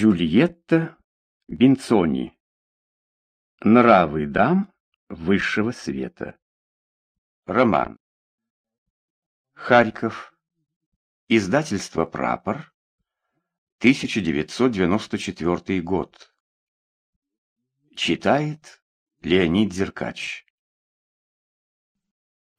Джульетта Бинцони. Нравы дам высшего света. Роман. Харьков. Издательство «Прапор». 1994 год. Читает Леонид Зеркач.